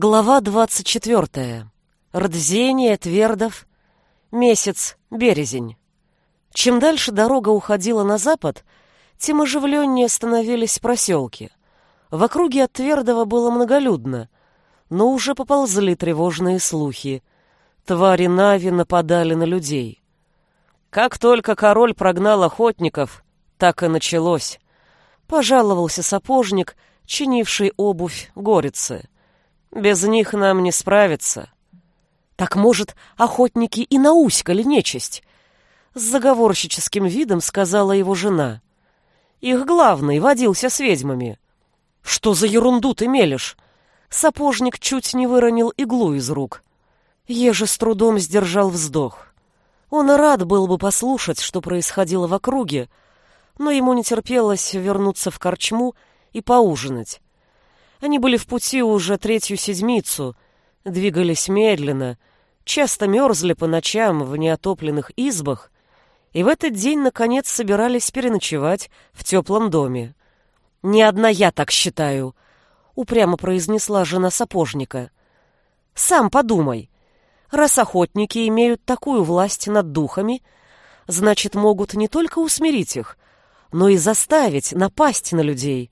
Глава двадцать четвертая. Рдзение, Твердов. Месяц, Березень. Чем дальше дорога уходила на запад, тем оживленнее становились проселки. В округе от Твердова было многолюдно, но уже поползли тревожные слухи. Твари Нави нападали на людей. Как только король прогнал охотников, так и началось. Пожаловался сапожник, чинивший обувь горицы. Без них нам не справиться. Так, может, охотники и науськали нечисть? С заговорщическим видом сказала его жена. Их главный водился с ведьмами. Что за ерунду ты мелешь? Сапожник чуть не выронил иглу из рук. Еже с трудом сдержал вздох. Он рад был бы послушать, что происходило в округе, но ему не терпелось вернуться в корчму и поужинать. Они были в пути уже третью седмицу, двигались медленно, часто мерзли по ночам в неотопленных избах и в этот день, наконец, собирались переночевать в теплом доме. «Не одна я так считаю», — упрямо произнесла жена сапожника. «Сам подумай. Раз охотники имеют такую власть над духами, значит, могут не только усмирить их, но и заставить напасть на людей.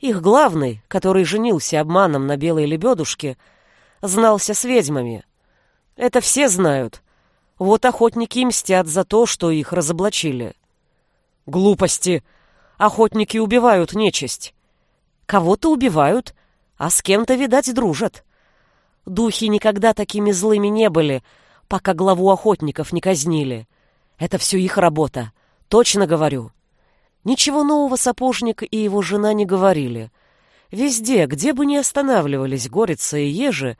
Их главный, который женился обманом на белой лебедушке, знался с ведьмами. Это все знают. Вот охотники мстят за то, что их разоблачили. Глупости. Охотники убивают нечисть. Кого-то убивают, а с кем-то, видать, дружат. Духи никогда такими злыми не были, пока главу охотников не казнили. Это все их работа. Точно говорю. Ничего нового сапожник и его жена не говорили. Везде, где бы ни останавливались Горица и Ежи,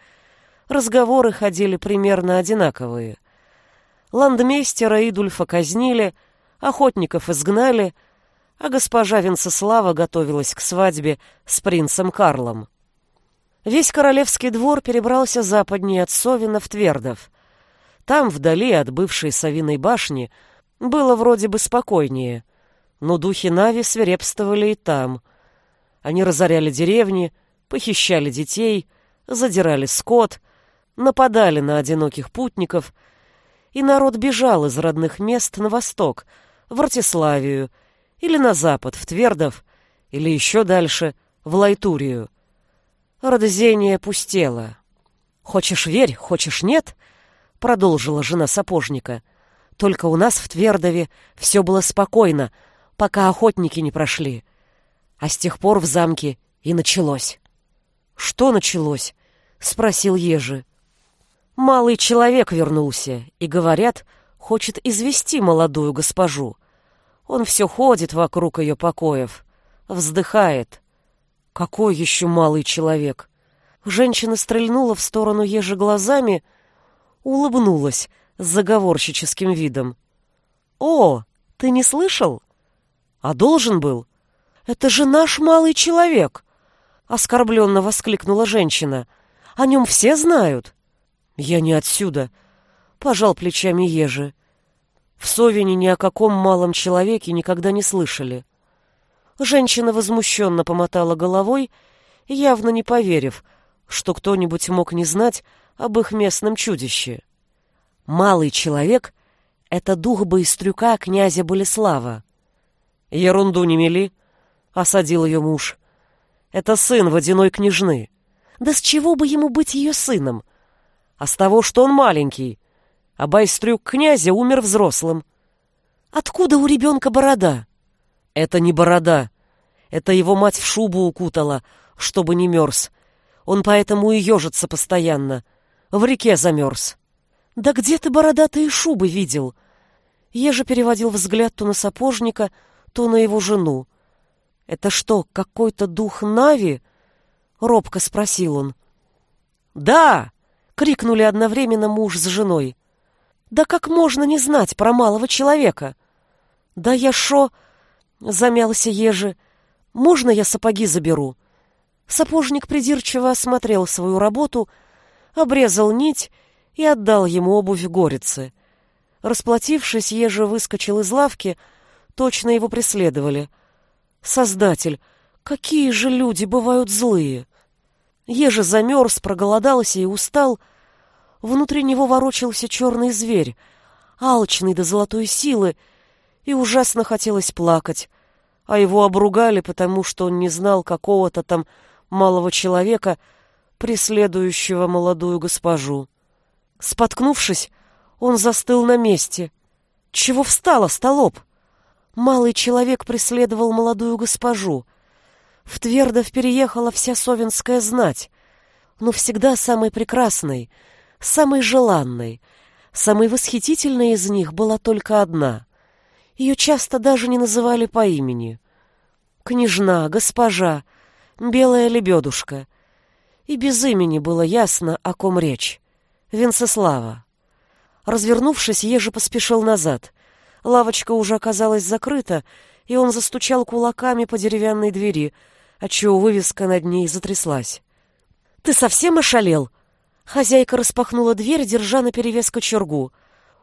разговоры ходили примерно одинаковые. Ландмейстера Идульфа казнили, охотников изгнали, а госпожа Венцеслава готовилась к свадьбе с принцем Карлом. Весь королевский двор перебрался западнее от Совина в Твердов. Там, вдали от бывшей Савиной башни, было вроде бы спокойнее — но духи Нави свирепствовали и там. Они разоряли деревни, похищали детей, задирали скот, нападали на одиноких путников, и народ бежал из родных мест на восток, в Артиславию, или на запад, в Твердов, или еще дальше, в Лайтурию. Родозение пустело. «Хочешь верь, хочешь нет?» — продолжила жена сапожника. «Только у нас в Твердове все было спокойно, — пока охотники не прошли. А с тех пор в замке и началось. «Что началось?» — спросил Ежи. «Малый человек вернулся, и, говорят, хочет извести молодую госпожу. Он все ходит вокруг ее покоев, вздыхает. Какой еще малый человек?» Женщина стрельнула в сторону Ежи глазами, улыбнулась с заговорщическим видом. «О, ты не слышал? А должен был? Это же наш малый человек! Оскорбленно воскликнула женщина. О нем все знают. Я не отсюда. Пожал плечами Ежи. В Совине ни о каком малом человеке никогда не слышали. Женщина возмущенно помотала головой, явно не поверив, что кто-нибудь мог не знать об их местном чудище. Малый человек — это дух боистрюка князя Болеслава. «Ерунду не мели», — осадил ее муж. «Это сын водяной княжны». «Да с чего бы ему быть ее сыном?» «А с того, что он маленький. А байстрюк князя умер взрослым». «Откуда у ребенка борода?» «Это не борода. Это его мать в шубу укутала, чтобы не мерз. Он поэтому и ежится постоянно. В реке замерз». «Да где ты бородатые шубы видел?» Ежа переводил взгляд то на сапожника, то на его жену. «Это что, какой-то дух Нави?» — робко спросил он. «Да!» — крикнули одновременно муж с женой. «Да как можно не знать про малого человека?» «Да я шо...» — замялся Ежи. «Можно я сапоги заберу?» Сапожник придирчиво осмотрел свою работу, обрезал нить и отдал ему обувь горицы. Расплатившись, Ежи выскочил из лавки — Точно его преследовали. Создатель, какие же люди бывают злые! Еже замерз, проголодался и устал. Внутри него ворочался черный зверь, алчный до золотой силы, и ужасно хотелось плакать. А его обругали, потому что он не знал какого-то там малого человека, преследующего молодую госпожу. Споткнувшись, он застыл на месте. Чего встала, столоп? Малый человек преследовал молодую госпожу. В Твердов переехала вся совинская знать, но всегда самой прекрасной, самой желанной, самой восхитительной из них была только одна. Ее часто даже не называли по имени. Княжна, госпожа, белая лебедушка. И без имени было ясно, о ком речь. Венцеслава. Развернувшись, Ежи поспешил назад. Лавочка уже оказалась закрыта, и он застучал кулаками по деревянной двери, отчего вывеска над ней затряслась. «Ты совсем ошалел?» Хозяйка распахнула дверь, держа наперевес кочергу.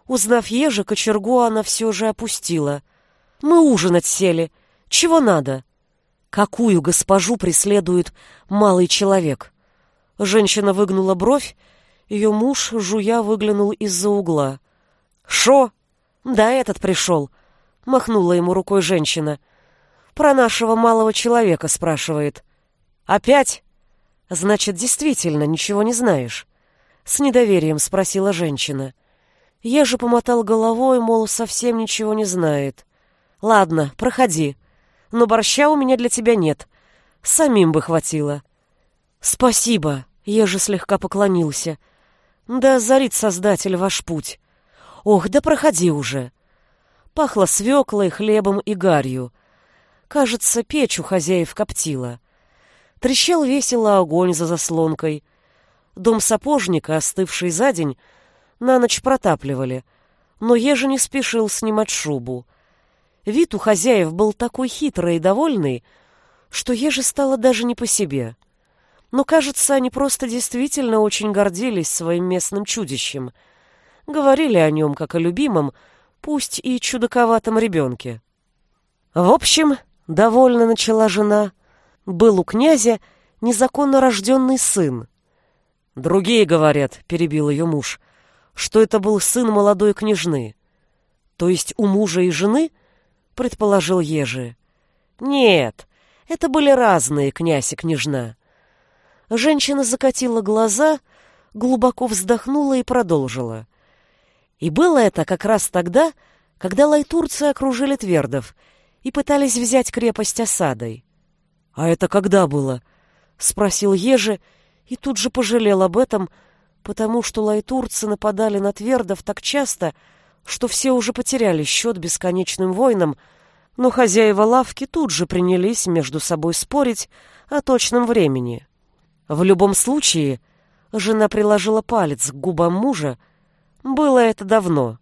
Узнав ежа, кочергу она все же опустила. «Мы ужинать сели. Чего надо?» «Какую госпожу преследует малый человек?» Женщина выгнула бровь, ее муж, жуя, выглянул из-за угла. «Шо?» «Да этот пришел», — махнула ему рукой женщина. «Про нашего малого человека спрашивает». «Опять?» «Значит, действительно ничего не знаешь?» С недоверием спросила женщина. Ежи помотал головой, мол, совсем ничего не знает. «Ладно, проходи. Но борща у меня для тебя нет. Самим бы хватило». «Спасибо», — Ежи слегка поклонился. «Да зарит Создатель ваш путь. Ох, да проходи уже. Пахло свеклой, хлебом и гарью. Кажется, печь у хозяев коптила. Трещал весело огонь за заслонкой. Дом сапожника, остывший за день, на ночь протапливали, но еже не спешил снимать шубу. Вид у хозяев был такой хитрый и довольный, что еже стало даже не по себе. Но, кажется, они просто действительно очень гордились своим местным чудищем — говорили о нем как о любимом, пусть и чудаковатом ребенке. В общем, довольно начала жена, был у князя незаконно рожденный сын. Другие говорят, перебил ее муж, что это был сын молодой княжны. То есть у мужа и жены, предположил Ежи. Нет, это были разные князь и княжна. Женщина закатила глаза, глубоко вздохнула и продолжила. И было это как раз тогда, когда лайтурцы окружили Твердов и пытались взять крепость осадой. «А это когда было?» — спросил Ежи и тут же пожалел об этом, потому что лайтурцы нападали на Твердов так часто, что все уже потеряли счет бесконечным войнам, но хозяева лавки тут же принялись между собой спорить о точном времени. В любом случае, жена приложила палец к губам мужа, было это давно.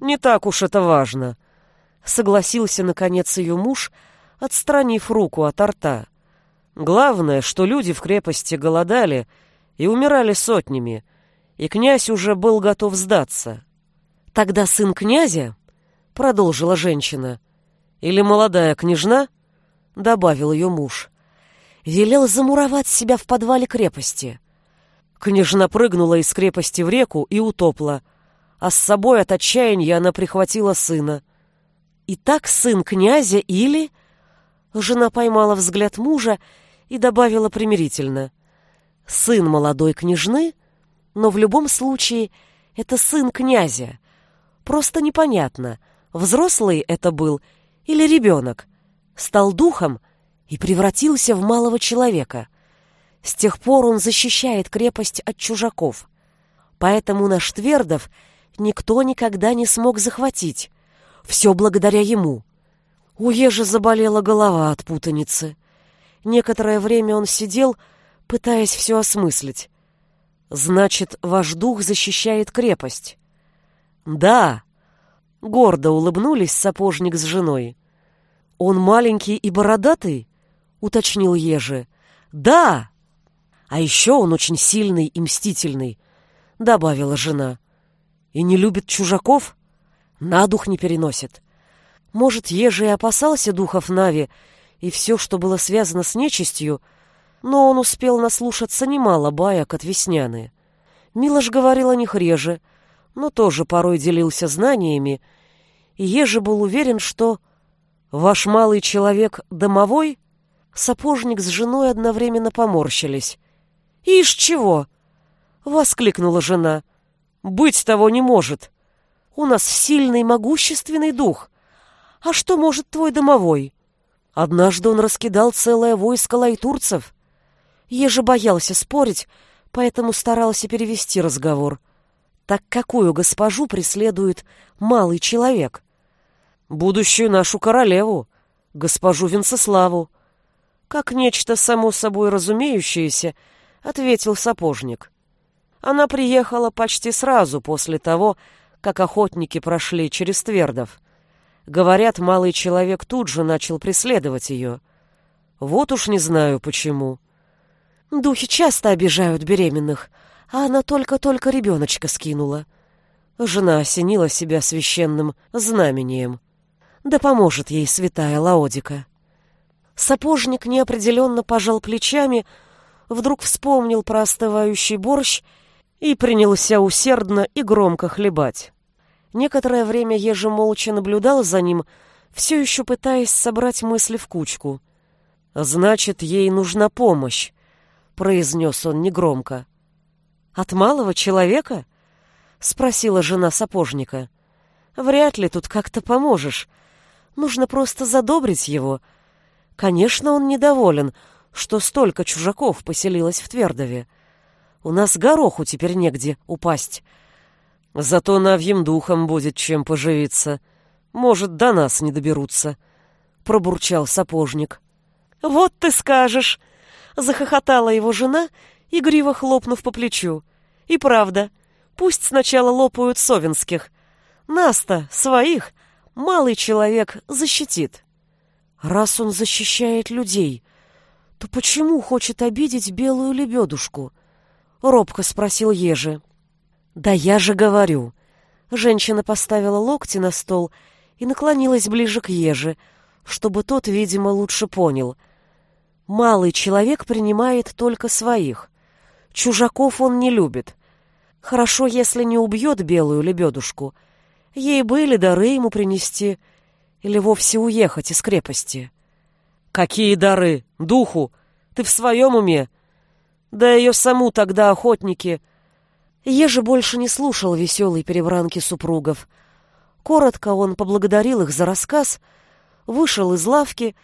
Не так уж это важно. Согласился, наконец, ее муж, отстранив руку от рта. Главное, что люди в крепости голодали и умирали сотнями, и князь уже был готов сдаться. Тогда сын князя, продолжила женщина, или молодая княжна, добавил ее муж, велел замуровать себя в подвале крепости. Княжна прыгнула из крепости в реку и утопла — а с собой от отчаяния она прихватила сына. И так сын князя или... Жена поймала взгляд мужа и добавила примирительно. Сын молодой княжны, но в любом случае это сын князя. Просто непонятно, взрослый это был или ребенок. Стал духом и превратился в малого человека. С тех пор он защищает крепость от чужаков. Поэтому наш Твердов — никто никогда не смог захватить. Все благодаря ему. У Ежи заболела голова от путаницы. Некоторое время он сидел, пытаясь все осмыслить. Значит, ваш дух защищает крепость. Да. Гордо улыбнулись сапожник с женой. Он маленький и бородатый? Уточнил Ежи. Да. А еще он очень сильный и мстительный, добавила жена. И не любит чужаков? На дух не переносит. Может, Ежи и опасался духов Нави, и все, что было связано с нечистью, но он успел наслушаться немало баек от Весняны. Милош говорил о них реже, но тоже порой делился знаниями, и еже был уверен, что «ваш малый человек домовой?» Сапожник с женой одновременно поморщились. «Ишь чего!» — воскликнула жена. «Быть того не может. У нас сильный, могущественный дух. А что может твой домовой?» Однажды он раскидал целое войско лайтурцев. Еже боялся спорить, поэтому старался перевести разговор. Так какую госпожу преследует малый человек? Будущую нашу королеву, госпожу Венцеславу. Как нечто само собой разумеющееся, ответил сапожник. Она приехала почти сразу после того, как охотники прошли через Твердов. Говорят, малый человек тут же начал преследовать ее. Вот уж не знаю почему. Духи часто обижают беременных, а она только-только ребеночка скинула. Жена осенила себя священным знамением. Да поможет ей святая Лаодика. Сапожник неопределенно пожал плечами, вдруг вспомнил про остывающий борщ и принялся усердно и громко хлебать. Некоторое время Ежи молча наблюдал за ним, все еще пытаясь собрать мысли в кучку. «Значит, ей нужна помощь», — произнес он негромко. «От малого человека?» — спросила жена сапожника. «Вряд ли тут как-то поможешь. Нужно просто задобрить его. Конечно, он недоволен, что столько чужаков поселилось в Твердове. У нас гороху теперь негде упасть. Зато навьим духом будет чем поживиться. Может, до нас не доберутся», — пробурчал сапожник. «Вот ты скажешь!» Захохотала его жена, игриво хлопнув по плечу. И правда, пусть сначала лопают совинских. Наста, своих, малый человек защитит. Раз он защищает людей, то почему хочет обидеть белую лебедушку? Робко спросил Ежи. Да я же говорю. Женщина поставила локти на стол и наклонилась ближе к Еже, чтобы тот, видимо, лучше понял — Малый человек принимает только своих. Чужаков он не любит. Хорошо, если не убьет белую лебедушку. Ей были дары ему принести или вовсе уехать из крепости. Какие дары? Духу? Ты в своем уме? Да ее саму тогда охотники... Еже больше не слушал веселой перебранки супругов. Коротко он поблагодарил их за рассказ, вышел из лавки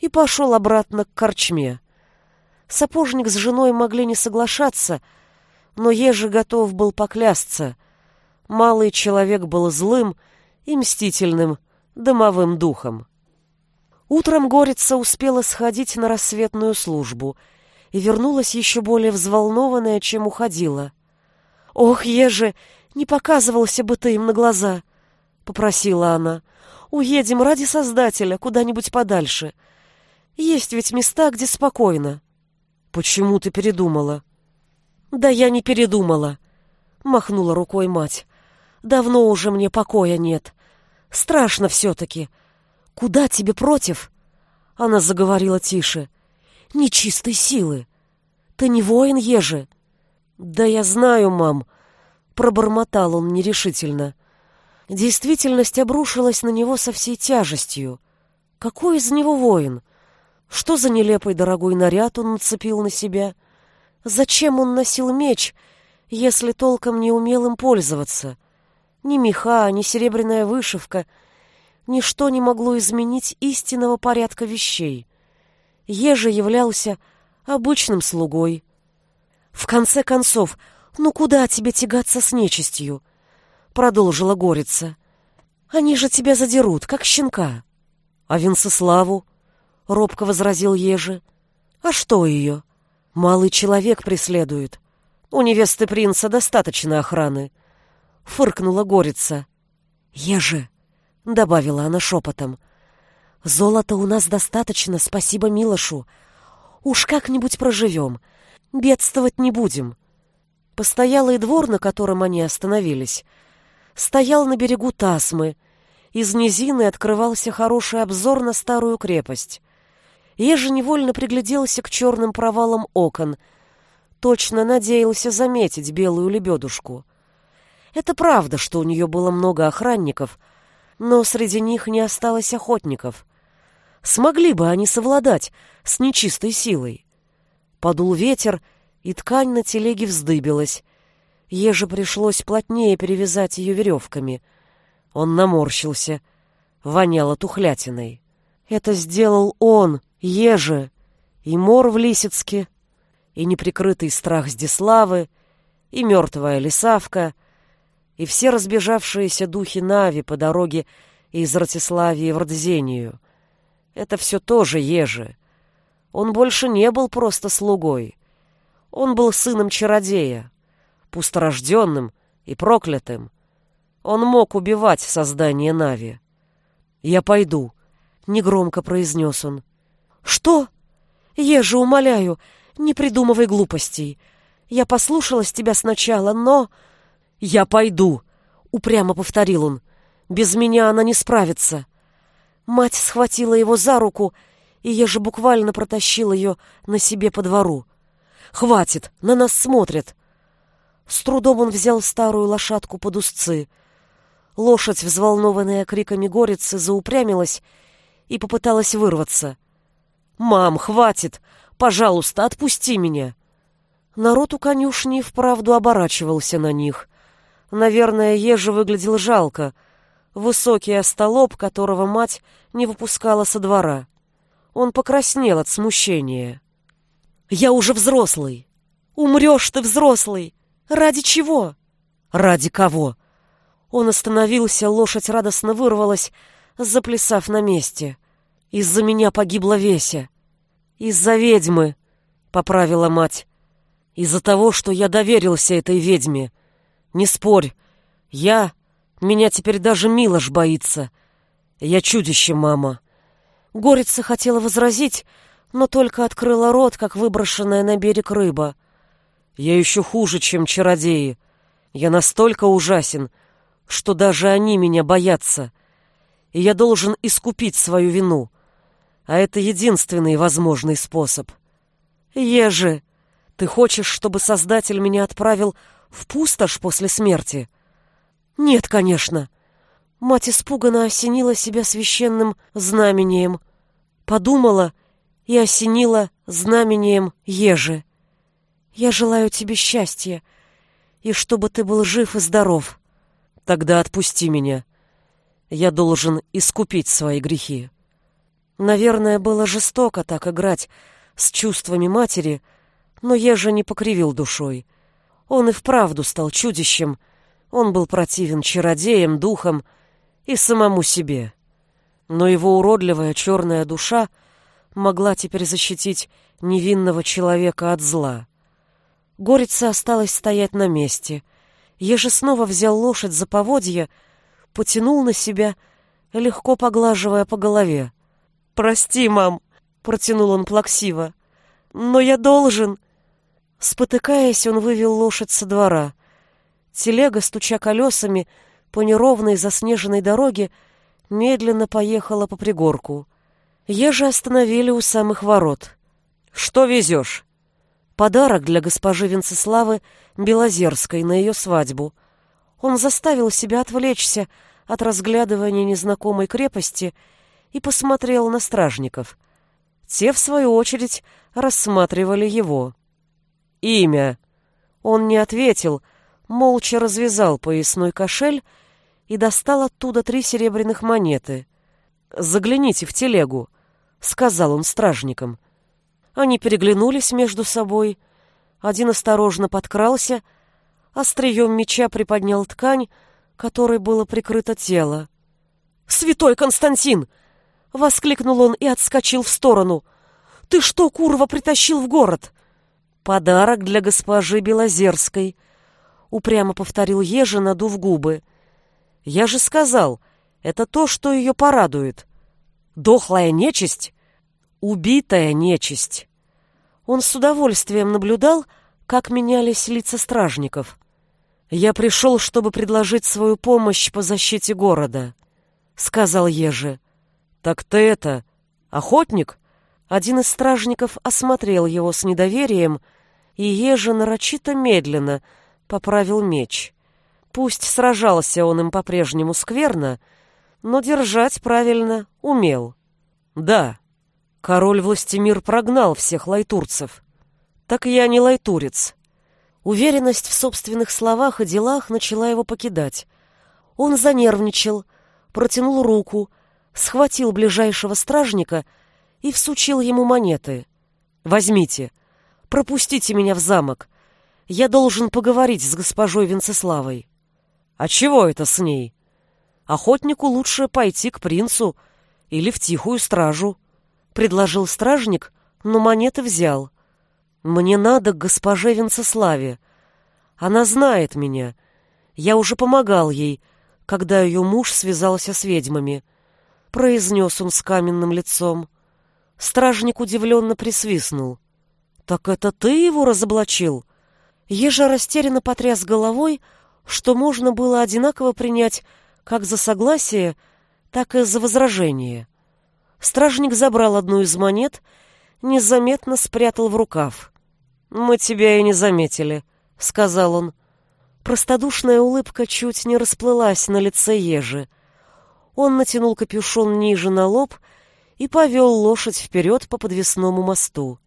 и пошел обратно к корчме. Сапожник с женой могли не соглашаться, но Ежи готов был поклясться. Малый человек был злым и мстительным, домовым духом. Утром Горица успела сходить на рассветную службу и вернулась еще более взволнованная, чем уходила. «Ох, Ежи, не показывался бы ты им на глаза!» — попросила она. «Уедем ради Создателя куда-нибудь подальше. Есть ведь места, где спокойно. Почему ты передумала? Да я не передумала, махнула рукой мать. Давно уже мне покоя нет. Страшно все-таки. Куда тебе против? Она заговорила тише. Нечистой силы. Ты не воин, Ежи? Да я знаю, мам, пробормотал он нерешительно. Действительность обрушилась на него со всей тяжестью. Какой из него воин? Что за нелепый дорогой наряд он нацепил на себя? Зачем он носил меч, если толком не умел им пользоваться? Ни меха, ни серебряная вышивка, ничто не могло изменить истинного порядка вещей. Еже являлся обычным слугой. В конце концов, ну куда тебе тягаться с нечистью? Продолжила Горица. Они же тебя задерут, как щенка. А Венцеславу? — робко возразил Ежи. «А что ее? Малый человек преследует. У невесты принца достаточно охраны». Фыркнула Горица. «Ежи!» — добавила она шепотом. «Золота у нас достаточно, спасибо Милошу. Уж как-нибудь проживем. Бедствовать не будем». Постоялый двор, на котором они остановились, стоял на берегу Тасмы. Из низины открывался хороший обзор на старую крепость. Ежи невольно пригляделся к черным провалам окон. Точно надеялся заметить белую лебедушку. Это правда, что у нее было много охранников, но среди них не осталось охотников. Смогли бы они совладать с нечистой силой. Подул ветер, и ткань на телеге вздыбилась. Еже пришлось плотнее перевязать ее веревками. Он наморщился, воняло тухлятиной. Это сделал он, Еже, и мор в Лисицке, и неприкрытый страх Здиславы, и мертвая лисавка, и все разбежавшиеся духи Нави по дороге из Ратиславии в Родзению. Это все тоже Ежи. Он больше не был просто слугой. Он был сыном чародея, пусторожденным и проклятым. Он мог убивать создание Нави. «Я пойду», — негромко произнес он. «Что? Ежи, умоляю, не придумывай глупостей. Я послушалась тебя сначала, но...» «Я пойду», — упрямо повторил он. «Без меня она не справится». Мать схватила его за руку, и я же буквально протащил ее на себе по двору. «Хватит, на нас смотрят!» С трудом он взял старую лошадку под узцы. Лошадь, взволнованная криками горицы, заупрямилась и попыталась вырваться. «Мам, хватит! Пожалуйста, отпусти меня!» Народ у конюшни вправду оборачивался на них. Наверное, еже выглядел жалко. Высокий остолоп, которого мать не выпускала со двора. Он покраснел от смущения. «Я уже взрослый! Умрешь ты, взрослый! Ради чего?» «Ради кого?» Он остановился, лошадь радостно вырвалась, заплясав на месте. «Из-за меня погибла Веся. Из-за ведьмы», — поправила мать. «Из-за того, что я доверился этой ведьме. Не спорь. Я... Меня теперь даже Милош боится. Я чудище, мама». Горица хотела возразить, но только открыла рот, как выброшенная на берег рыба. «Я еще хуже, чем чародеи. Я настолько ужасен, что даже они меня боятся. И я должен искупить свою вину. А это единственный возможный способ. Ежи, ты хочешь, чтобы Создатель меня отправил в пустошь после смерти? Нет, конечно. Мать испуганно осенила себя священным знамением. Подумала и осенила знамением ежи. Я желаю тебе счастья, и чтобы ты был жив и здоров. Тогда отпусти меня. Я должен искупить свои грехи. Наверное, было жестоко так играть с чувствами матери, но Ежа не покривил душой. Он и вправду стал чудищем. Он был противен чародеям, духам, и самому себе. Но его уродливая черная душа могла теперь защитить невинного человека от зла. Горица осталась стоять на месте. Еже снова взял лошадь за поводья, потянул на себя, легко поглаживая по голове. «Прости, мам!» — протянул он плаксиво. «Но я должен...» Спотыкаясь, он вывел лошадь со двора. Телега, стуча колесами, — по неровной заснеженной дороге медленно поехала по пригорку. Ежи остановили у самых ворот. «Что везешь?» Подарок для госпожи Венцеславы Белозерской на ее свадьбу. Он заставил себя отвлечься от разглядывания незнакомой крепости и посмотрел на стражников. Те, в свою очередь, рассматривали его. «Имя». Он не ответил, молча развязал поясной кошель и достал оттуда три серебряных монеты. «Загляните в телегу», — сказал он стражникам. Они переглянулись между собой. Один осторожно подкрался, острием меча приподнял ткань, которой было прикрыто тело. «Святой Константин!» — воскликнул он и отскочил в сторону. «Ты что, курва, притащил в город?» «Подарок для госпожи Белозерской», — упрямо повторил Ежи, надув губы. Я же сказал, это то, что ее порадует. Дохлая нечисть? Убитая нечисть. Он с удовольствием наблюдал, как менялись лица стражников. «Я пришел, чтобы предложить свою помощь по защите города», — сказал Ежи. «Так ты это, охотник?» Один из стражников осмотрел его с недоверием, и Ежа нарочито медленно поправил меч. Пусть сражался он им по-прежнему скверно, но держать правильно умел. Да, король Властимир прогнал всех лайтурцев. Так я не лайтурец. Уверенность в собственных словах и делах начала его покидать. Он занервничал, протянул руку, схватил ближайшего стражника и всучил ему монеты. «Возьмите, пропустите меня в замок. Я должен поговорить с госпожой Венцеславой». «А чего это с ней?» «Охотнику лучше пойти к принцу или в тихую стражу», — предложил стражник, но монеты взял. «Мне надо к госпоже Венцеславе. Она знает меня. Я уже помогал ей, когда ее муж связался с ведьмами», — произнес он с каменным лицом. Стражник удивленно присвистнул. «Так это ты его разоблачил?» Ежа растерянно потряс головой, — что можно было одинаково принять как за согласие, так и за возражение. Стражник забрал одну из монет, незаметно спрятал в рукав. «Мы тебя и не заметили», — сказал он. Простодушная улыбка чуть не расплылась на лице ежи. Он натянул капюшон ниже на лоб и повел лошадь вперед по подвесному мосту.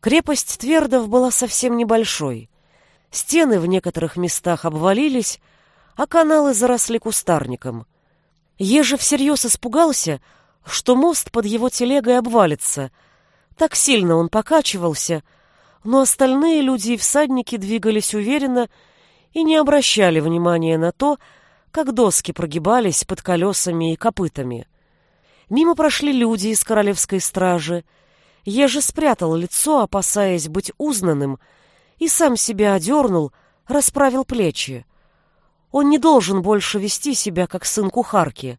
Крепость Твердов была совсем небольшой. Стены в некоторых местах обвалились, а каналы заросли кустарником. Еже всерьез испугался, что мост под его телегой обвалится. Так сильно он покачивался, но остальные люди и всадники двигались уверенно и не обращали внимания на то, как доски прогибались под колесами и копытами. Мимо прошли люди из королевской стражи. Еже спрятал лицо, опасаясь быть узнанным — и сам себя одернул, расправил плечи. Он не должен больше вести себя, как сын кухарки.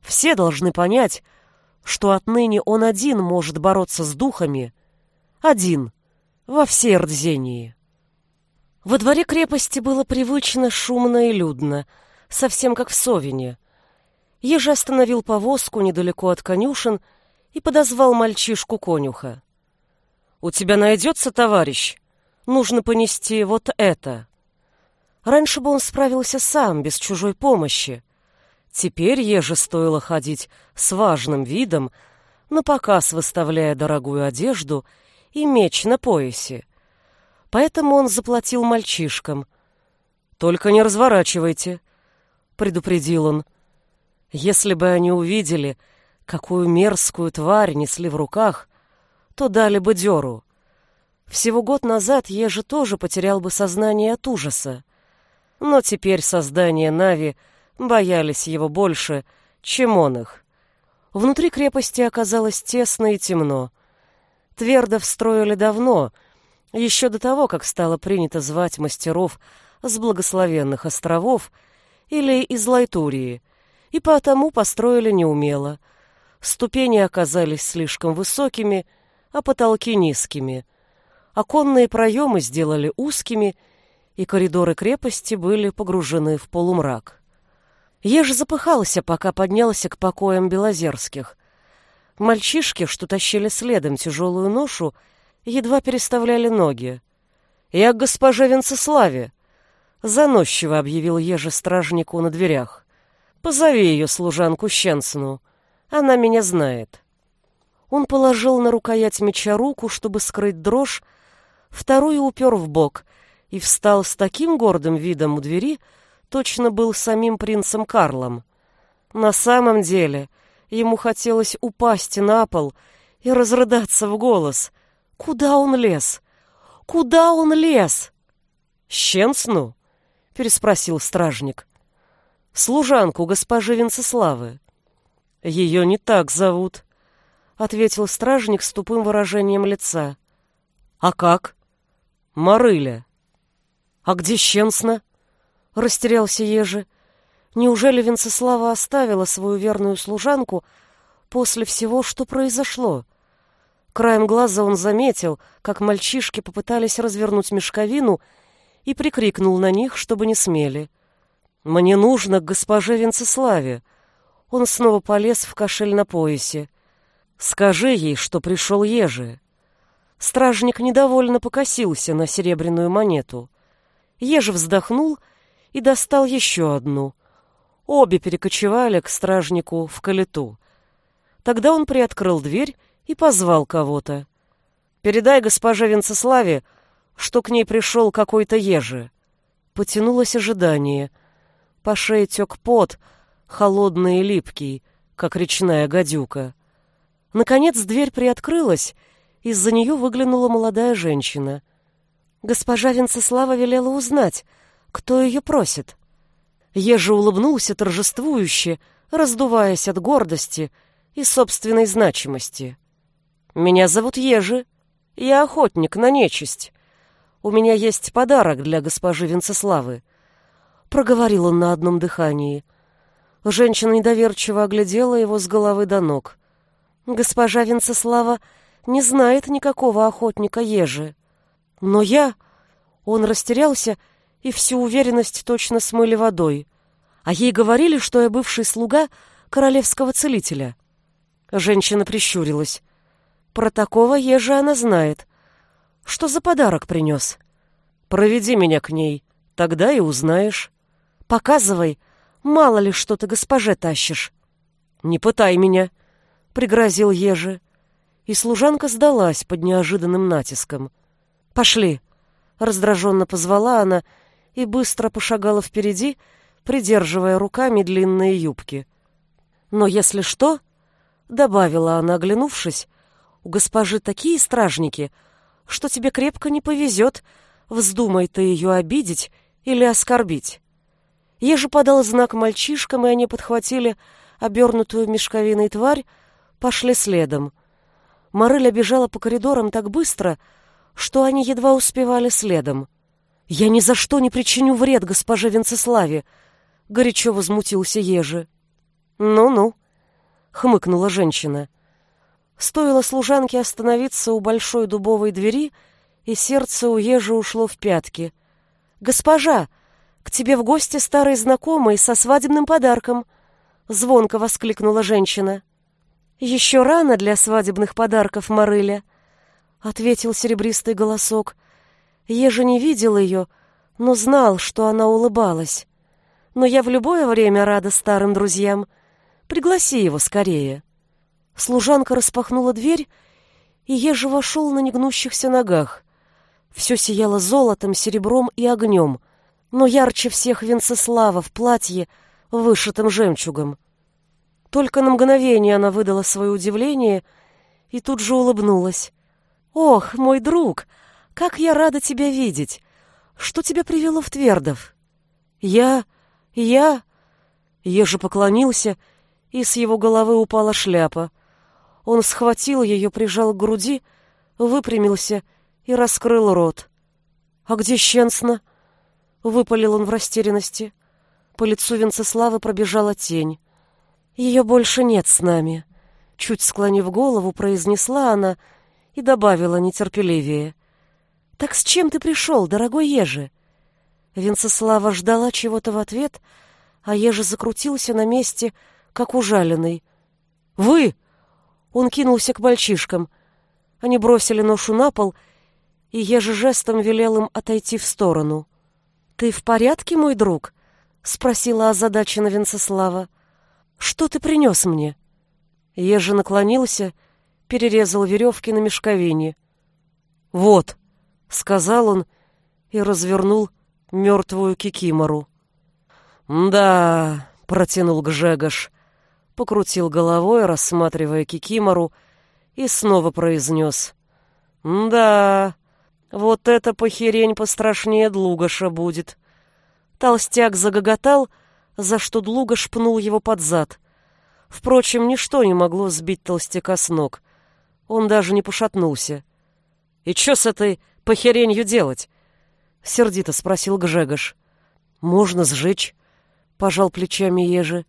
Все должны понять, что отныне он один может бороться с духами. Один. Во всей Рдзении. Во дворе крепости было привычно шумно и людно, совсем как в Совине. Еже остановил повозку недалеко от конюшен и подозвал мальчишку-конюха. «У тебя найдется товарищ?» нужно понести вот это. Раньше бы он справился сам, без чужой помощи. Теперь еже стоило ходить с важным видом, на показ выставляя дорогую одежду и меч на поясе. Поэтому он заплатил мальчишкам. «Только не разворачивайте», — предупредил он. «Если бы они увидели, какую мерзкую тварь несли в руках, то дали бы дёру. Всего год назад Ежи тоже потерял бы сознание от ужаса. Но теперь создания Нави боялись его больше, чем он их. Внутри крепости оказалось тесно и темно. Твердо встроили давно, еще до того, как стало принято звать мастеров с благословенных островов или из Лайтурии, и потому построили неумело. Ступени оказались слишком высокими, а потолки низкими — Оконные проемы сделали узкими, и коридоры крепости были погружены в полумрак. Еж запыхался, пока поднялся к покоям Белозерских. Мальчишки, что тащили следом тяжелую ношу, едва переставляли ноги. «Я к госпоже Венцеславе!» — заносчиво объявил Ежи стражнику на дверях. «Позови ее служанку Щенсну. Она меня знает». Он положил на рукоять меча руку, чтобы скрыть дрожь, вторую упер в бок и встал с таким гордым видом у двери, точно был самим принцем Карлом. На самом деле ему хотелось упасть на пол и разрыдаться в голос. Куда он лез? Куда он лез? «Щенсну?» — переспросил стражник. «Служанку госпожи Венцеславы». «Ее не так зовут», — ответил стражник с тупым выражением лица. «А как?» Марыля. А где Щенсна? Растерялся Ежи. Неужели Венцеслава оставила свою верную служанку после всего, что произошло? Краем глаза он заметил, как мальчишки попытались развернуть мешковину и прикрикнул на них, чтобы не смели. «Мне нужно к госпоже Венцеславе». Он снова полез в кошель на поясе. Скажи ей, что пришел Ежи. Стражник недовольно покосился на серебряную монету. Ежи вздохнул и достал еще одну. Обе перекочевали к стражнику в калиту. Тогда он приоткрыл дверь и позвал кого-то. «Передай госпоже Венцеславе, что к ней пришел какой-то ежи». Потянулось ожидание. По шее тек пот, холодный и липкий, как речная гадюка. Наконец дверь приоткрылась, из-за нее выглянула молодая женщина. Госпожа Венцеслава велела узнать, кто ее просит. Ежи улыбнулся торжествующе, раздуваясь от гордости и собственной значимости. «Меня зовут Ежи. Я охотник на нечисть. У меня есть подарок для госпожи Венцеславы», — проговорил он на одном дыхании. Женщина недоверчиво оглядела его с головы до ног. Госпожа Венцеслава не знает никакого охотника ежи. Но я... Он растерялся, и всю уверенность точно смыли водой. А ей говорили, что я бывший слуга королевского целителя. Женщина прищурилась. Про такого ежа она знает. Что за подарок принес? Проведи меня к ней, тогда и узнаешь. Показывай, мало ли что ты госпоже тащишь. Не пытай меня, — пригрозил Ежи. И служанка сдалась под неожиданным натиском. «Пошли!» — раздраженно позвала она и быстро пошагала впереди, придерживая руками длинные юбки. «Но если что...» — добавила она, оглянувшись, «у госпожи такие стражники, что тебе крепко не повезет, вздумай ты ее обидеть или оскорбить». Ежи подал знак мальчишкам, и они подхватили обернутую мешковиной тварь, пошли следом. Марыля бежала по коридорам так быстро, что они едва успевали следом. «Я ни за что не причиню вред госпоже Венцеславе!» — горячо возмутился Ежи. «Ну-ну», — хмыкнула женщина. Стоило служанке остановиться у большой дубовой двери, и сердце у Ежи ушло в пятки. «Госпожа, к тебе в гости старый знакомый со свадебным подарком!» — звонко воскликнула женщина. «Еще рано для свадебных подарков, Марыля», — ответил серебристый голосок. Ежа не видел ее, но знал, что она улыбалась. «Но я в любое время рада старым друзьям. Пригласи его скорее». Служанка распахнула дверь, и Ежа вошел на негнущихся ногах. Все сияло золотом, серебром и огнем, но ярче всех Венцеслава в платье, вышитым жемчугом. Только на мгновение она выдала свое удивление и тут же улыбнулась. «Ох, мой друг, как я рада тебя видеть! Что тебя привело в Твердов?» «Я... я...» Еже поклонился, и с его головы упала шляпа. Он схватил ее, прижал к груди, выпрямился и раскрыл рот. «А где Щенсна?» — выпалил он в растерянности. По лицу Венцеславы пробежала тень. Ее больше нет с нами. Чуть склонив голову, произнесла она и добавила нетерпеливее. Так с чем ты пришел, дорогой Ежи? Венцеслава ждала чего-то в ответ, а Ежи закрутился на месте, как ужаленный. «Вы!» Он кинулся к мальчишкам. Они бросили ношу на пол, и Ежи жестом велел им отойти в сторону. «Ты в порядке, мой друг?» — спросила озадачена Венцеслава. Что ты принес мне?» Ежи наклонился, перерезал веревки на мешковине. «Вот», — сказал он и развернул мертвую кикимору. «Да», — протянул Гжегош, покрутил головой, рассматривая кикимору, и снова произнес. «Да, вот это похерень пострашнее Длугаша будет». Толстяк загоготал, — за что Длуга шпнул его под зад. Впрочем, ничто не могло сбить толстяка с ног. Он даже не пошатнулся. «И что с этой похеренью делать?» — сердито спросил Гжегош. «Можно сжечь», — пожал плечами Ежи.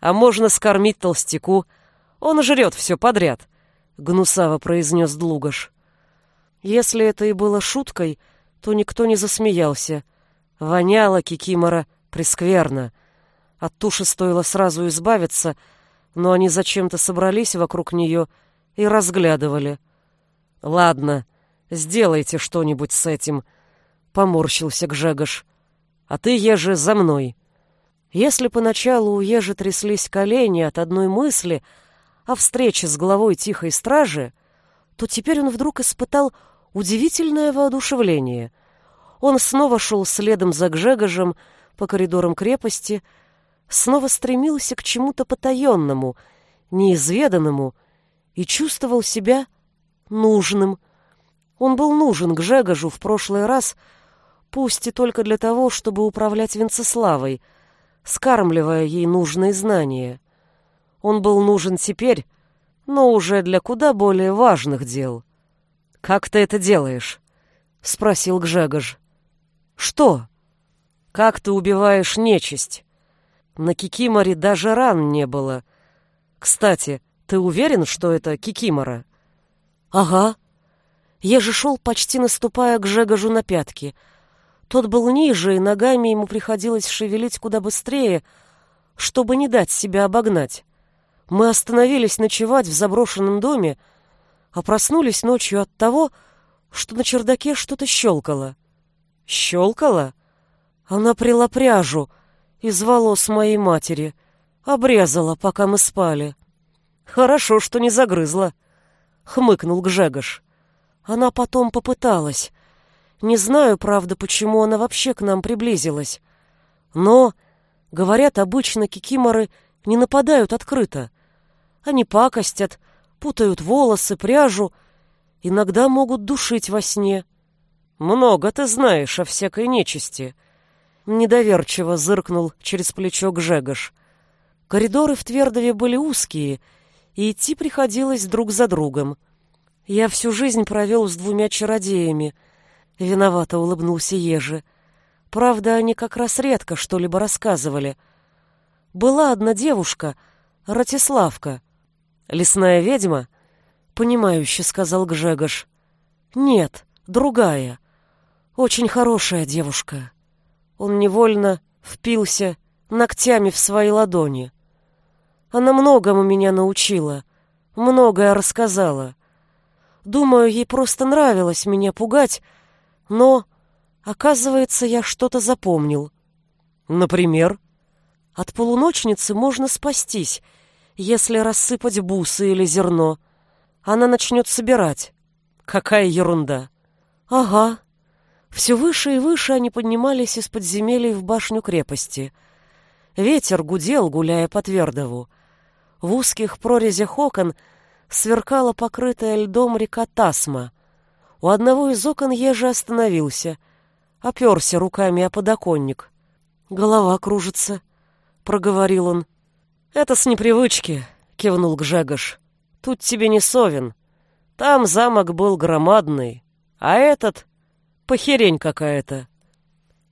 «А можно скормить толстяку. Он жрет все подряд», — гнусаво произнес Длугаш. Если это и было шуткой, то никто не засмеялся. Воняло Кикимора прескверно — от туши стоило сразу избавиться, но они зачем-то собрались вокруг нее и разглядывали. «Ладно, сделайте что-нибудь с этим», — поморщился Гжегош. «А ты, Ежи, за мной». Если поначалу у Ежи тряслись колени от одной мысли о встрече с главой тихой стражи, то теперь он вдруг испытал удивительное воодушевление. Он снова шел следом за Гжегожем по коридорам крепости, снова стремился к чему-то потаенному, неизведанному и чувствовал себя нужным. Он был нужен Гжегожу в прошлый раз, пусть и только для того, чтобы управлять Венцеславой, скармливая ей нужные знания. Он был нужен теперь, но уже для куда более важных дел. «Как ты это делаешь?» — спросил Гжегож. «Что? Как ты убиваешь нечисть? На Кикиморе даже ран не было. Кстати, ты уверен, что это Кикимора?» «Ага». Еже шел, почти наступая к Жегожу на пятки. Тот был ниже, и ногами ему приходилось шевелить куда быстрее, чтобы не дать себя обогнать. Мы остановились ночевать в заброшенном доме, а проснулись ночью от того, что на чердаке что-то щелкало. Щелкало? Она прила пряжу из волос моей матери, обрезала, пока мы спали. Хорошо, что не загрызла хмыкнул Гжегош. Она потом попыталась. Не знаю, правда, почему она вообще к нам приблизилась. Но, говорят, обычно кикиморы не нападают открыто. Они пакостят, путают волосы, пряжу, иногда могут душить во сне. Много ты знаешь о всякой нечисти. Недоверчиво зыркнул через плечо Гжегош. Коридоры в Твердове были узкие — и идти приходилось друг за другом. Я всю жизнь провел с двумя чародеями. Виновато улыбнулся Ежи. Правда, они как раз редко что-либо рассказывали. Была одна девушка, Ратиславка. Лесная ведьма? Понимающе сказал Гжегош. Нет, другая. Очень хорошая девушка. Он невольно впился ногтями в свои ладони. Она многому меня научила, многое рассказала. Думаю, ей просто нравилось меня пугать, но, оказывается, я что-то запомнил. Например, от полуночницы можно спастись, если рассыпать бусы или зерно. Она начнет собирать. Какая ерунда. Ага. Все выше и выше они поднимались из подземелий в башню крепости. Ветер гудел, гуляя по Твердову. В узких прорезях окон сверкала покрытая льдом река Тасма. У одного из окон Ежи остановился, оперся руками о подоконник. «Голова кружится», — проговорил он. «Это с непривычки», — кивнул Гжегош. «Тут тебе не совен. Там замок был громадный, а этот — похерень какая-то».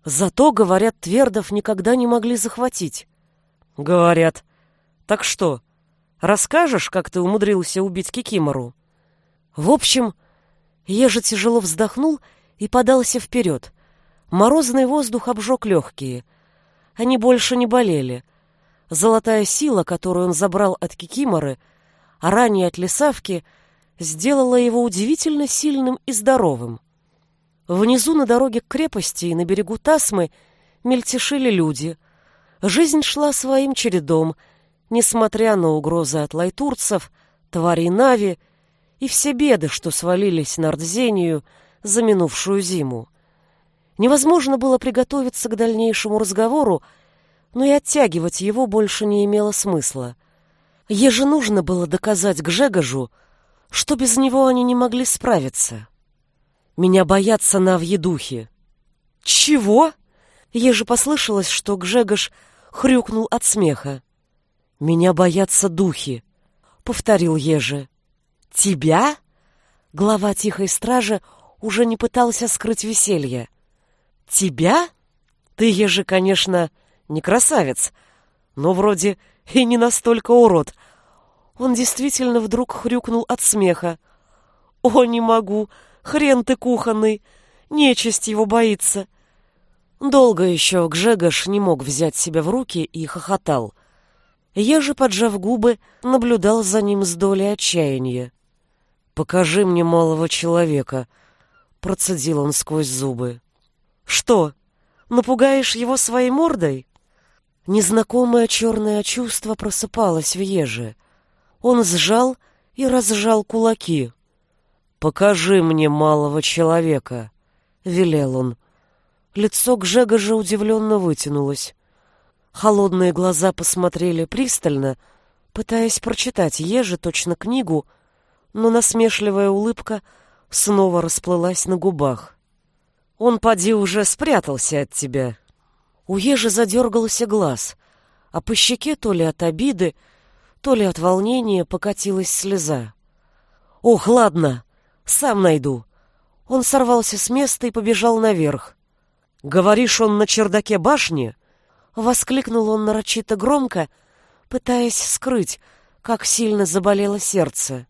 Зато, говорят, Твердов никогда не могли захватить. Говорят. Так что, Расскажешь, как ты умудрился убить Кикимору?» В общем, Ежа тяжело вздохнул и подался вперед. Морозный воздух обжег легкие. Они больше не болели. Золотая сила, которую он забрал от Кикиморы, а ранее от Лесавки, сделала его удивительно сильным и здоровым. Внизу на дороге к крепости и на берегу Тасмы мельтешили люди. Жизнь шла своим чередом — несмотря на угрозы от лайтурцев, тварей Нави и все беды, что свалились на Ардзению за минувшую зиму. Невозможно было приготовиться к дальнейшему разговору, но и оттягивать его больше не имело смысла. Еже нужно было доказать Гжегожу, что без него они не могли справиться. Меня боятся навьи духи. Чего? Еже послышалось, что Гжегош хрюкнул от смеха. «Меня боятся духи», — повторил Еже. «Тебя?» Глава тихой стражи уже не пытался скрыть веселье. «Тебя? Ты, Еже, конечно, не красавец, но вроде и не настолько урод». Он действительно вдруг хрюкнул от смеха. «О, не могу! Хрен ты кухонный! Нечисть его боится!» Долго еще Гжегош не мог взять себя в руки и хохотал — я же, поджав губы, наблюдал за ним с долей отчаяния. «Покажи мне малого человека», — процедил он сквозь зубы. «Что, напугаешь его своей мордой?» Незнакомое черное чувство просыпалось в еже. Он сжал и разжал кулаки. «Покажи мне малого человека», — велел он. Лицо Гжега же удивленно вытянулось. Холодные глаза посмотрели пристально, пытаясь прочитать еже точно книгу, но насмешливая улыбка снова расплылась на губах. «Он, поди, уже спрятался от тебя». У ежи задергался глаз, а по щеке то ли от обиды, то ли от волнения покатилась слеза. «Ох, ладно, сам найду». Он сорвался с места и побежал наверх. «Говоришь, он на чердаке башни?» Воскликнул он нарочито громко, пытаясь скрыть, как сильно заболело сердце.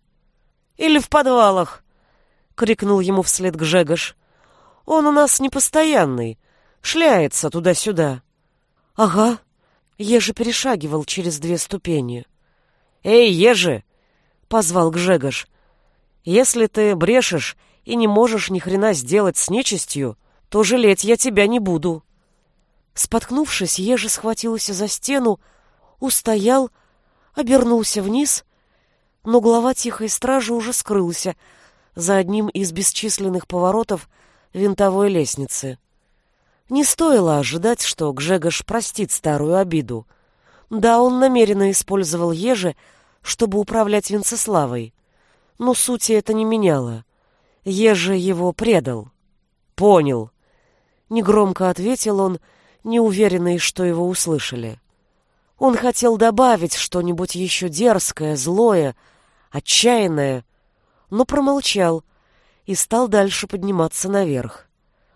«Или в подвалах!» — крикнул ему вслед Гжегош. «Он у нас непостоянный, шляется туда-сюда». «Ага», — Ежи перешагивал через две ступени. «Эй, Ежи!» — позвал Гжегош. «Если ты брешешь и не можешь ни хрена сделать с нечистью, то жалеть я тебя не буду». Споткнувшись, Ежи схватился за стену, устоял, обернулся вниз, но глава тихой стражи уже скрылся за одним из бесчисленных поворотов винтовой лестницы. Не стоило ожидать, что Гжегош простит старую обиду. Да, он намеренно использовал Ежи, чтобы управлять Венцеславой. Но сути это не меняло. Ежи его предал. «Понял», — негромко ответил он, — неуверенный, что его услышали. Он хотел добавить что-нибудь еще дерзкое, злое, отчаянное, но промолчал и стал дальше подниматься наверх.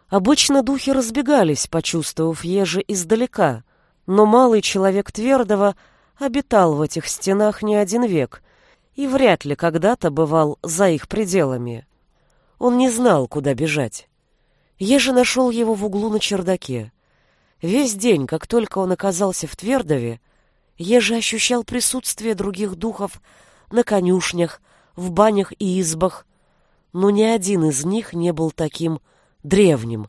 Обычно духи разбегались, почувствовав ежи издалека, но малый человек Твердого обитал в этих стенах не один век и вряд ли когда-то бывал за их пределами. Он не знал, куда бежать. Ежи нашел его в углу на чердаке. Весь день, как только он оказался в Твердове, Ежи ощущал присутствие других духов на конюшнях, в банях и избах, но ни один из них не был таким древним.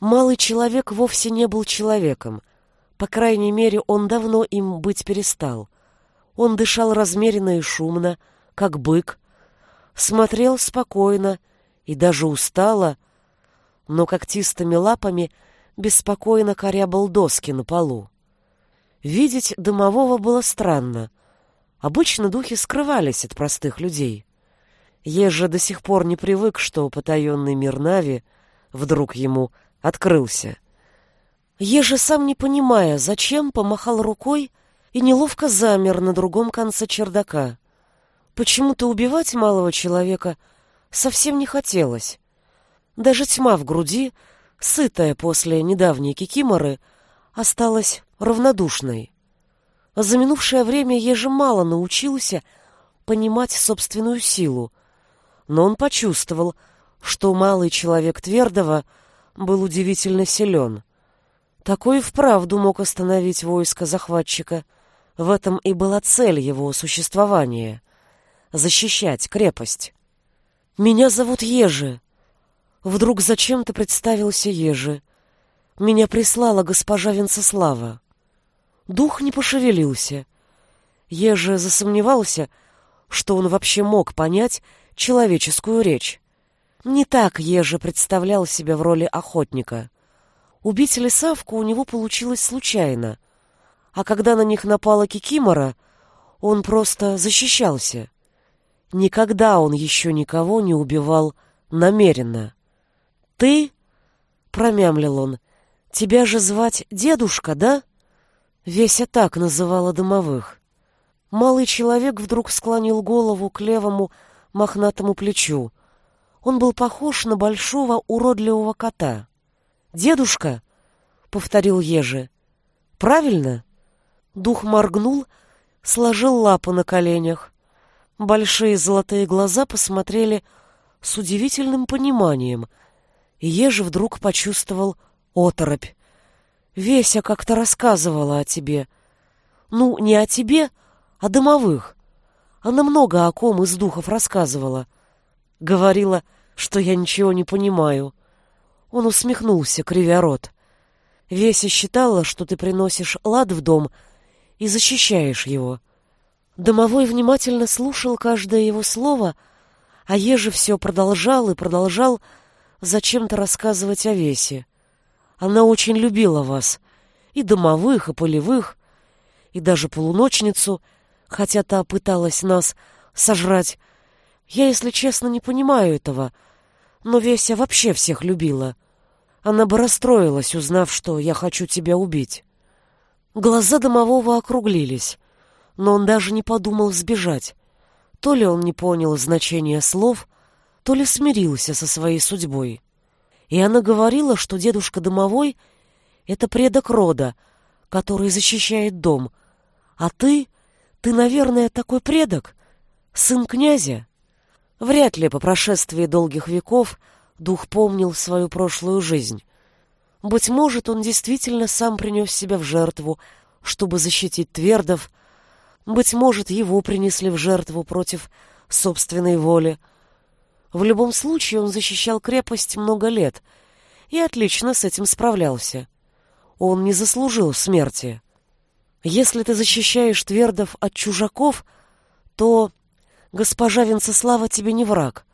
Малый человек вовсе не был человеком, по крайней мере, он давно им быть перестал. Он дышал размеренно и шумно, как бык, смотрел спокойно и даже устало, но когтистыми лапами — беспокойно корябал доски на полу. Видеть домового было странно. Обычно духи скрывались от простых людей. Еже до сих пор не привык, что потаенный мир Нави вдруг ему открылся. Еже, сам не понимая, зачем, помахал рукой и неловко замер на другом конце чердака. Почему-то убивать малого человека совсем не хотелось. Даже тьма в груди — сытая после недавней кикиморы, осталась равнодушной. За минувшее время еже мало научился понимать собственную силу, но он почувствовал, что малый человек Твердого был удивительно силен. Такой вправду мог остановить войско захватчика. В этом и была цель его существования — защищать крепость. «Меня зовут Ежи», Вдруг зачем-то представился Ежи. Меня прислала госпожа Венцеслава. Дух не пошевелился. Ежи засомневался, что он вообще мог понять человеческую речь. Не так Ежи представлял себя в роли охотника. Убить лисавку у него получилось случайно, а когда на них напала Кикимора, он просто защищался. Никогда он еще никого не убивал намеренно. «Ты?» — промямлил он. «Тебя же звать дедушка, да?» Веся так называла домовых. Малый человек вдруг склонил голову к левому мохнатому плечу. Он был похож на большого уродливого кота. «Дедушка?» — повторил Ежи. «Правильно?» Дух моргнул, сложил лапы на коленях. Большие золотые глаза посмотрели с удивительным пониманием — и Ежи вдруг почувствовал оторопь. Веся как-то рассказывала о тебе. Ну, не о тебе, а домовых. Она много о ком из духов рассказывала. Говорила, что я ничего не понимаю. Он усмехнулся, кривя рот. Веся считала, что ты приносишь лад в дом и защищаешь его. Домовой внимательно слушал каждое его слово, а Ежи все продолжал и продолжал зачем-то рассказывать о Весе. Она очень любила вас, и домовых, и полевых, и даже полуночницу, хотя та пыталась нас сожрать. Я, если честно, не понимаю этого, но Веся вообще всех любила. Она бы расстроилась, узнав, что я хочу тебя убить. Глаза домового округлились, но он даже не подумал сбежать. То ли он не понял значения слов, то ли смирился со своей судьбой. И она говорила, что дедушка домовой — это предок рода, который защищает дом. А ты, ты, наверное, такой предок, сын князя. Вряд ли по прошествии долгих веков дух помнил свою прошлую жизнь. Быть может, он действительно сам принес себя в жертву, чтобы защитить Твердов. Быть может, его принесли в жертву против собственной воли. В любом случае, он защищал крепость много лет и отлично с этим справлялся. Он не заслужил смерти. Если ты защищаешь Твердов от чужаков, то госпожа Венцеслава тебе не враг.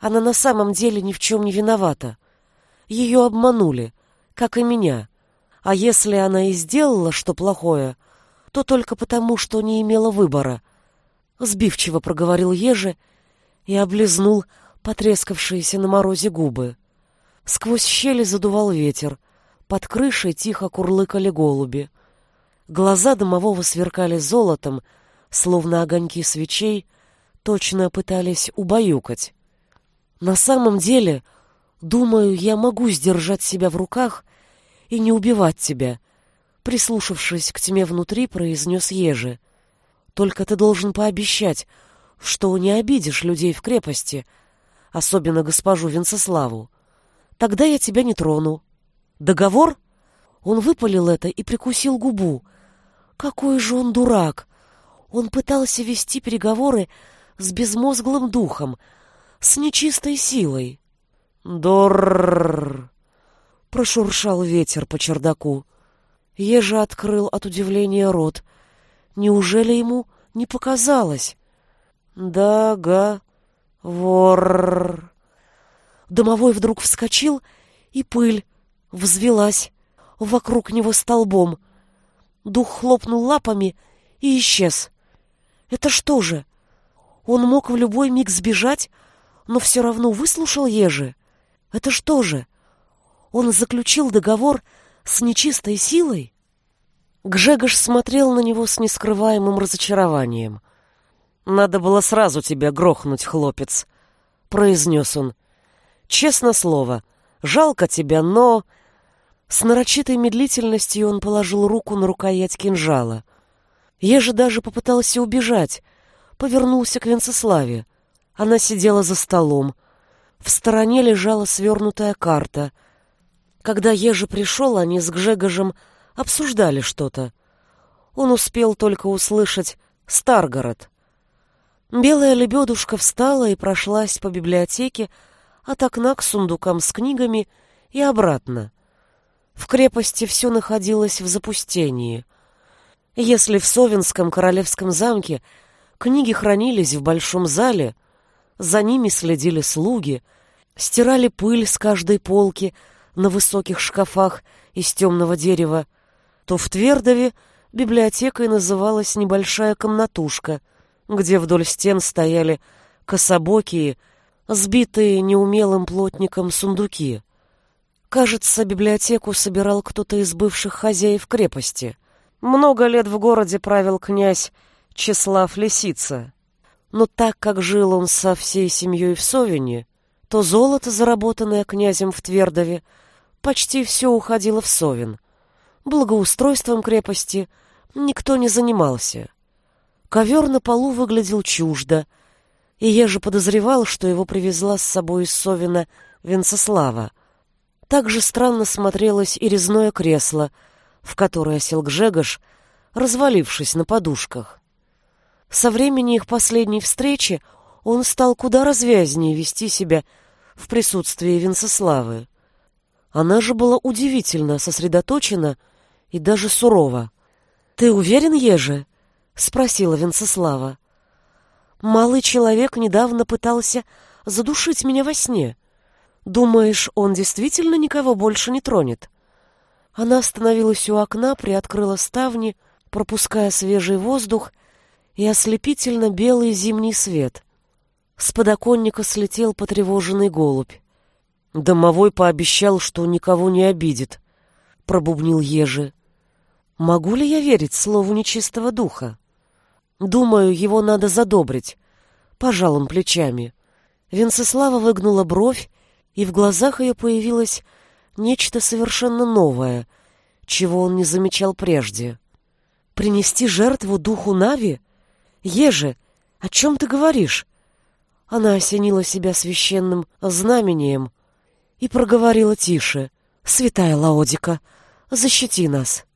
Она на самом деле ни в чем не виновата. Ее обманули, как и меня. А если она и сделала что плохое, то только потому, что не имела выбора. Сбивчиво проговорил Ежи и облизнул потрескавшиеся на морозе губы. Сквозь щели задувал ветер, под крышей тихо курлыкали голуби. Глаза домового сверкали золотом, словно огоньки свечей, точно пытались убаюкать. На самом деле, думаю, я могу сдержать себя в руках и не убивать тебя, прислушавшись к тьме внутри, произнес Ежи. Только ты должен пообещать, что не обидишь людей в крепости, особенно госпожу Венцеславу. Тогда я тебя не трону. Договор? Он выпалил это и прикусил губу. Какой же он дурак! Он пытался вести переговоры с безмозглым духом, с нечистой силой. Дорр! Прошуршал ветер по чердаку. Ежа открыл от удивления рот. Неужели ему не показалось? Да-га, вор. Домовой вдруг вскочил, и пыль взвелась вокруг него столбом. Дух хлопнул лапами и исчез. Это что же? Он мог в любой миг сбежать, но все равно выслушал ежи. Это что же? Он заключил договор с нечистой силой? Гжегош смотрел на него с нескрываемым разочарованием. «Надо было сразу тебя грохнуть, хлопец», — произнес он. «Честно слово, жалко тебя, но...» С нарочитой медлительностью он положил руку на рукоять кинжала. Еже даже попытался убежать, повернулся к Венцеславе. Она сидела за столом. В стороне лежала свернутая карта. Когда Ежи пришел, они с Гжегожем обсуждали что-то. Он успел только услышать «Старгород». Белая лебедушка встала и прошлась по библиотеке от окна к сундукам с книгами и обратно. В крепости все находилось в запустении. Если в Совинском королевском замке книги хранились в большом зале, за ними следили слуги, стирали пыль с каждой полки на высоких шкафах из темного дерева, то в Твердове библиотекой называлась небольшая комнатушка, где вдоль стен стояли кособокие, сбитые неумелым плотником сундуки. Кажется, библиотеку собирал кто-то из бывших хозяев крепости. Много лет в городе правил князь Числав Лисица. Но так как жил он со всей семьей в Совине, то золото, заработанное князем в Твердове, почти все уходило в Совин. Благоустройством крепости никто не занимался. Ковер на полу выглядел чуждо, и я же подозревал, что его привезла с собой из Совина Венцеслава. Так же странно смотрелось и резное кресло, в которое сел Гжегош, развалившись на подушках. Со времени их последней встречи он стал куда развязнее вести себя в присутствии Венцеславы. Она же была удивительно сосредоточена и даже сурова. «Ты уверен, Еже?» — спросила Венцеслава. «Малый человек недавно пытался задушить меня во сне. Думаешь, он действительно никого больше не тронет?» Она остановилась у окна, приоткрыла ставни, пропуская свежий воздух и ослепительно белый зимний свет. С подоконника слетел потревоженный голубь. Домовой пообещал, что никого не обидит, пробубнил Ежи. Могу ли я верить слову нечистого духа? Думаю, его надо задобрить. Пожал он плечами. Венцеслава выгнула бровь, и в глазах ее появилось нечто совершенно новое, чего он не замечал прежде. Принести жертву духу Нави? Еже, о чем ты говоришь? Она осенила себя священным знамением и проговорила тише. «Святая Лаодика, защити нас!»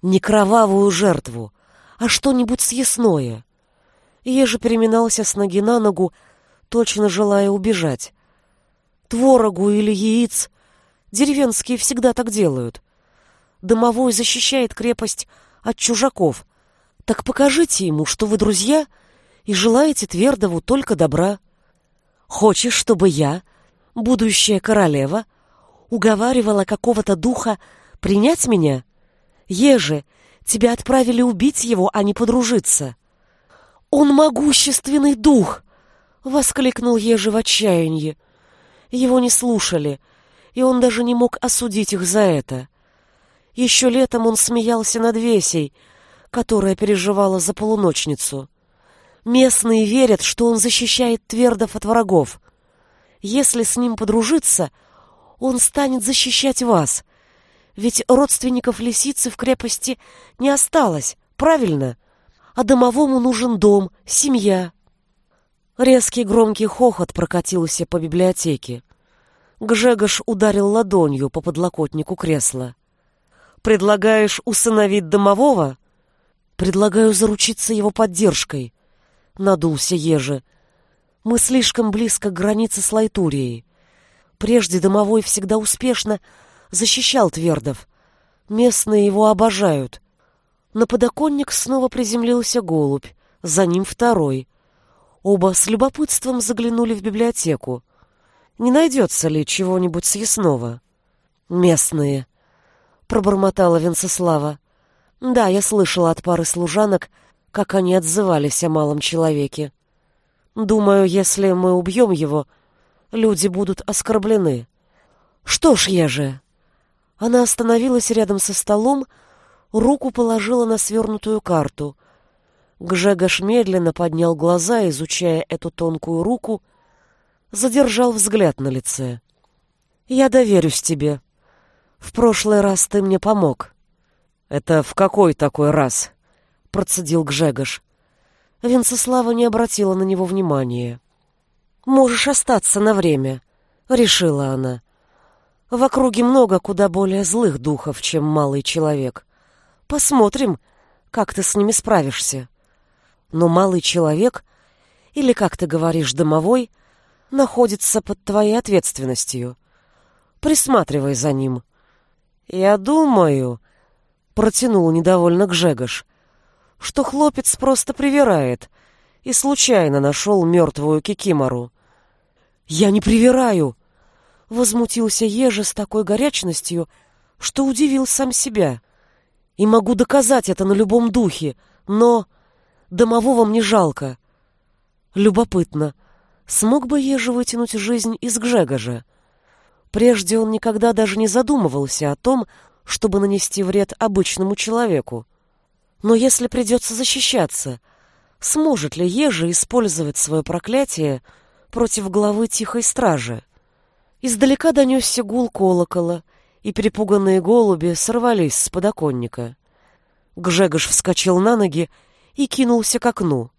«Не кровавую жертву, а что-нибудь съестное!» Еже переминался с ноги на ногу, точно желая убежать. «Творогу или яиц Деревенские всегда так делают. Домовой защищает крепость от чужаков. Так покажите ему, что вы друзья и желаете Твердову только добра. Хочешь, чтобы я, будущая королева, уговаривала какого-то духа принять меня? Еже, тебя отправили убить его, а не подружиться. Он могущественный дух! — воскликнул Ежи в отчаянии. Его не слушали, и он даже не мог осудить их за это. Еще летом он смеялся над Весей, которая переживала за полуночницу. Местные верят, что он защищает Твердов от врагов. Если с ним подружиться, он станет защищать вас. Ведь родственников лисицы в крепости не осталось, правильно? А домовому нужен дом, семья. Резкий громкий хохот прокатился по библиотеке. Гжегош ударил ладонью по подлокотнику кресла. «Предлагаешь усыновить домового?» «Предлагаю заручиться его поддержкой», — надулся Ежи. «Мы слишком близко к границе с Лайтурией. Прежде домовой всегда успешно защищал Твердов. Местные его обожают». На подоконник снова приземлился голубь, за ним второй. Оба с любопытством заглянули в библиотеку не найдется ли чего-нибудь съестного. Местные, пробормотала Венцеслава. Да, я слышала от пары служанок, как они отзывались о малом человеке. Думаю, если мы убьем его, люди будут оскорблены. Что ж, я же... Она остановилась рядом со столом, руку положила на свернутую карту. Гжегош медленно поднял глаза, изучая эту тонкую руку, задержал взгляд на лице. «Я доверюсь тебе. В прошлый раз ты мне помог». «Это в какой такой раз?» — процедил Гжегош. Венцеслава не обратила на него внимания. «Можешь остаться на время», — решила она. «В округе много куда более злых духов, чем малый человек. Посмотрим, как ты с ними справишься. Но малый человек, или, как ты говоришь, домовой — находится под твоей ответственностью. Присматривай за ним. Я думаю, протянул недовольно Гжегош, что хлопец просто привирает и случайно нашел мертвую кикимору. Я не привираю, возмутился Ежи с такой горячностью, что удивил сам себя. И могу доказать это на любом духе, но домового мне жалко. Любопытно, смог бы Ежи вытянуть жизнь из Гжегожа. Прежде он никогда даже не задумывался о том, чтобы нанести вред обычному человеку. Но если придется защищаться, сможет ли Ежи использовать свое проклятие против главы Тихой Стражи? Издалека донесся гул колокола, и перепуганные голуби сорвались с подоконника. Гжегош вскочил на ноги и кинулся к окну.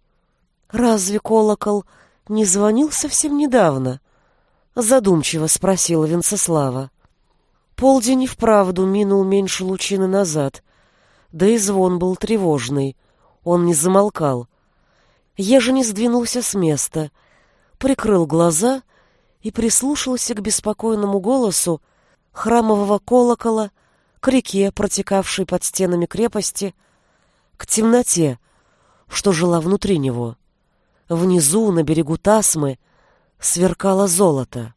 Разве колокол не звонил совсем недавно? Задумчиво спросила Венцеслава. Полдень и вправду минул меньше лучины назад, да и звон был тревожный. Он не замолкал. Ежи не сдвинулся с места, прикрыл глаза и прислушался к беспокойному голосу храмового колокола, к реке, протекавшей под стенами крепости, к темноте, что жила внутри него. Внизу, на берегу Тасмы, сверкало золото,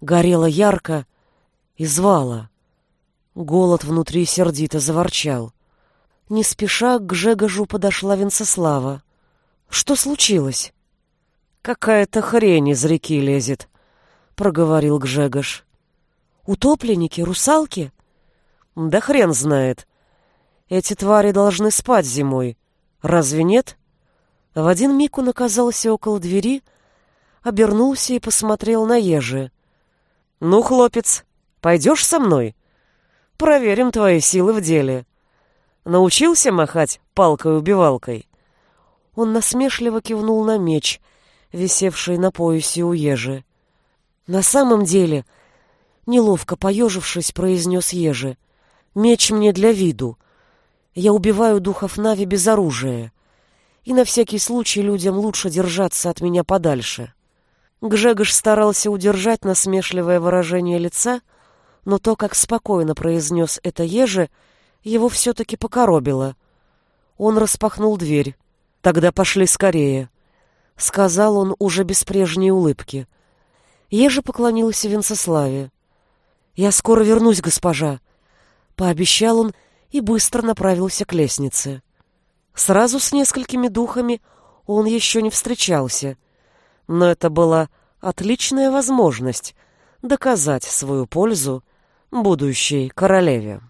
горело ярко и звало. Голод внутри сердито заворчал. Не спеша к Гжегожу подошла Венцеслава. Что случилось? Какая-то хрень из реки лезет, проговорил Гжегош. Утопленники, русалки? Да хрен знает. Эти твари должны спать зимой. Разве нет? В один миг он оказался около двери, обернулся и посмотрел на Ежи. «Ну, хлопец, пойдешь со мной? Проверим твои силы в деле. Научился махать палкой-убивалкой?» Он насмешливо кивнул на меч, висевший на поясе у ежи. «На самом деле...» — неловко поежившись, произнес ежи. «Меч мне для виду. Я убиваю духов Нави без оружия. И на всякий случай людям лучше держаться от меня подальше». Гжегош старался удержать насмешливое выражение лица, но то, как спокойно произнес это ежи, его все-таки покоробило. Он распахнул дверь. «Тогда пошли скорее», — сказал он уже без прежней улыбки. Еже поклонился Венцеславе. «Я скоро вернусь, госпожа», — пообещал он и быстро направился к лестнице. Сразу с несколькими духами он еще не встречался, но это была отличная возможность доказать свою пользу будущей королеве.